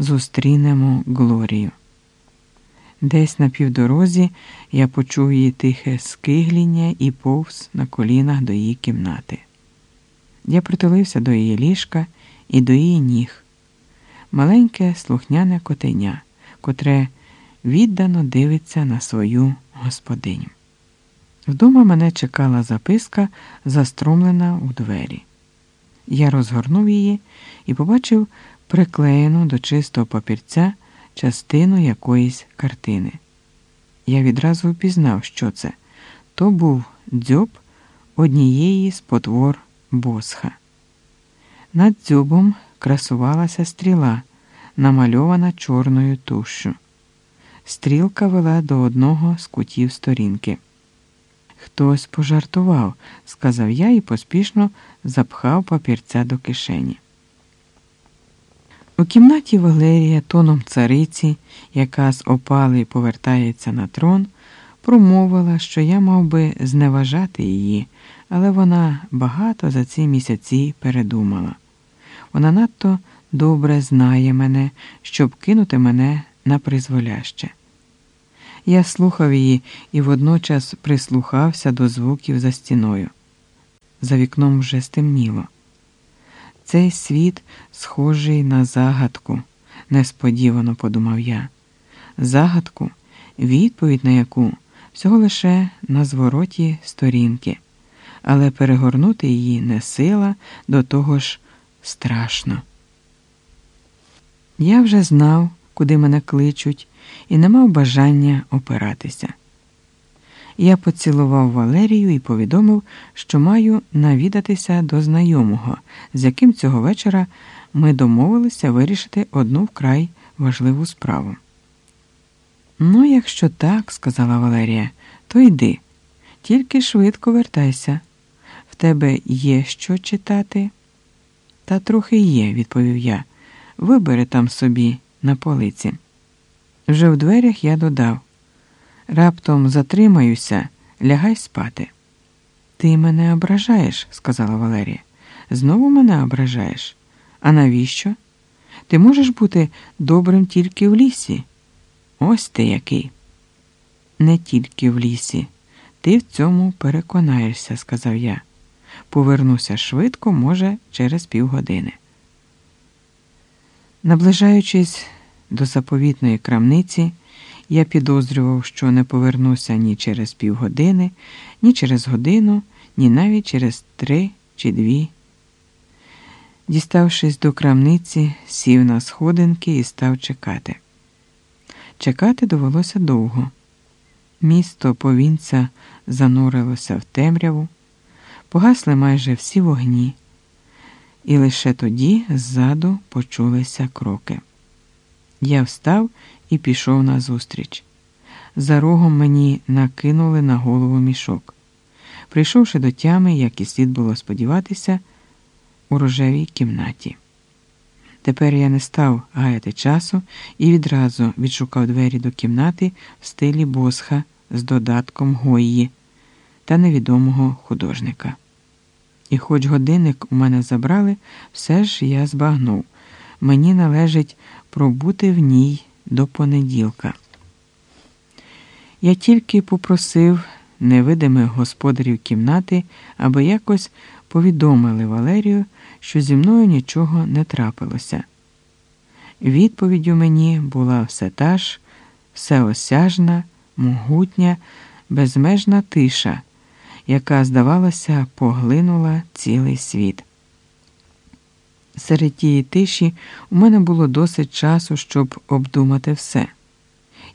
зустрінемо Глорію. Десь на півдорозі я почув її тихе скигління і повз на колінах до її кімнати. Я притулився до її ліжка і до її ніг, маленьке слухняне котеня, котре віддано дивиться на свою господиню. Вдома мене чекала записка, застромлена у двері. Я розгорнув її і побачив приклеєну до чистого папірця частину якоїсь картини. Я відразу впізнав, що це. То був дзьоб однієї з потвор босха. Над дзьобом красувалася стріла, намальована чорною тушшю. Стрілка вела до одного з кутів сторінки. Хтось пожартував, сказав я і поспішно запхав папірця до кишені. У кімнаті Валерія тоном цариці, яка з опали повертається на трон, промовила, що я мав би зневажати її, але вона багато за ці місяці передумала. Вона надто добре знає мене, щоб кинути мене на призволяще. Я слухав її і водночас прислухався до звуків за стіною. За вікном вже стемніло. Цей світ схожий на загадку, несподівано подумав я. Загадку, відповідь на яку всього лише на звороті сторінки, але перегорнути її не сила, до того ж страшно. Я вже знав, куди мене кличуть, і не мав бажання опиратися. Я поцілував Валерію і повідомив, що маю навідатися до знайомого, з яким цього вечора ми домовилися вирішити одну вкрай важливу справу. Ну, якщо так, сказала Валерія, то йди, тільки швидко вертайся. В тебе є що читати? Та трохи є, відповів я. Вибери там собі на полиці. Вже в дверях я додав. Раптом затримаюся, лягай спати. Ти мене ображаєш, сказала Валерія. Знову мене ображаєш. А навіщо? Ти можеш бути добрим тільки в лісі. Ось ти який. Не тільки в лісі. Ти в цьому переконаєшся, сказав я. Повернуся швидко, може, через півгодини. Наближаючись до заповітної крамниці, я підозрював, що не повернуся ні через півгодини, ні через годину, ні навіть через три чи дві. Діставшись до крамниці, сів на сходинки і став чекати. Чекати довелося довго. Місто повінця занурилося в темряву, погасли майже всі вогні, і лише тоді ззаду почулися кроки. Я встав і пішов назустріч. За рогом мені накинули на голову мішок. Прийшовши до тями, як і слід було сподіватися, у рожевій кімнаті. Тепер я не став гаяти часу і відразу відшукав двері до кімнати в стилі босха з додатком Гойї та невідомого художника. І хоч годинник у мене забрали, все ж я збагнув. Мені належить пробути в ній до понеділка. Я тільки попросив невидимих господарів кімнати, аби якось повідомили Валерію, що зі мною нічого не трапилося. Відповіддю мені була все та ж, всеосяжна, могутня, безмежна тиша, яка, здавалося, поглинула цілий світ. Серед тієї тиші у мене було досить часу, щоб обдумати все.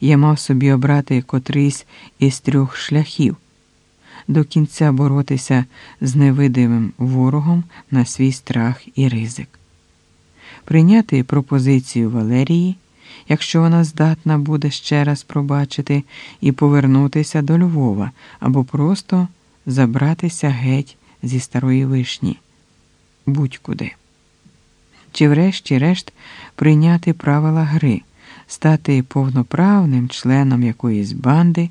Я мав собі обрати котрийсь із трьох шляхів до кінця боротися з невидимим ворогом на свій страх і ризик, прийняти пропозицію Валерії, якщо вона здатна буде ще раз пробачити, і повернутися до Львова або просто забратися геть зі старої вишні будь-куди чи, врешті-решт, прийняти правила гри, стати повноправним членом якоїсь банди,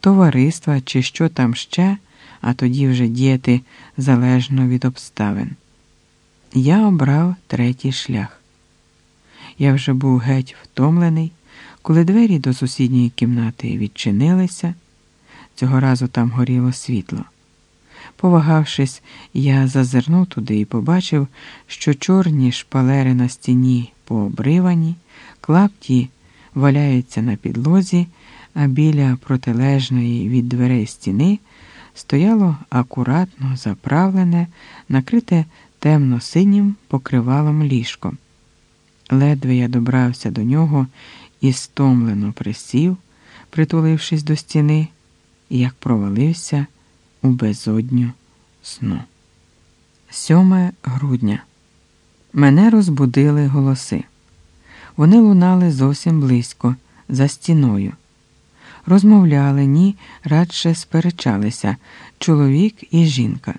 товариства чи що там ще, а тоді вже діяти залежно від обставин. Я обрав третій шлях. Я вже був геть втомлений, коли двері до сусідньої кімнати відчинилися. Цього разу там горіло світло. Повагавшись, я зазирнув туди і побачив, що чорні шпалери на стіні пообривані, клапті валяються на підлозі, а біля протилежної від дверей стіни стояло акуратно заправлене, накрите темно-синім покривалом ліжко. Ледве я добрався до нього і стомлено присів, притулившись до стіни, як провалився у безодню сну. 7 грудня. Мене розбудили голоси. Вони лунали зовсім близько, за стіною. Розмовляли, ні, радше сперечалися чоловік і жінка.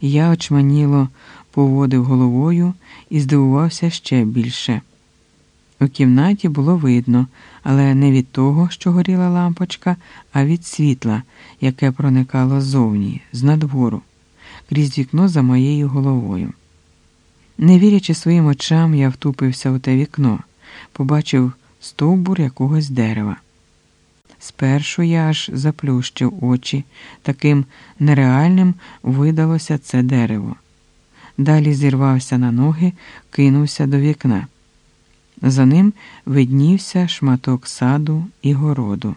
Я очманіло поводив головою і здивувався ще більше. У кімнаті було видно, але не від того, що горіла лампочка, а від світла, яке проникало ззовні, з надвору, крізь вікно за моєю головою. Не вірячи своїм очам, я втупився у те вікно, побачив стовбур якогось дерева. Спершу я аж заплющив очі, таким нереальним видалося це дерево. Далі зірвався на ноги, кинувся до вікна. За ним виднівся шматок саду і городу.